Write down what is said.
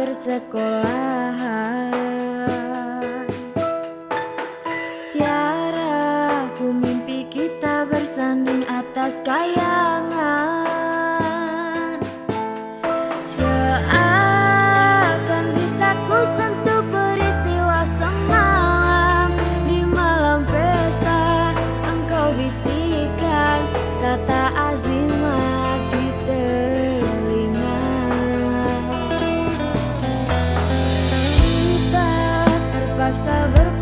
bersekolah Tiara ku mimpi kita bersanding atas kayangan. Seakan bisa ku sentuh peristiwa semalam. Di malam pesta engkau bisikan kata azimat terpaksa berpisah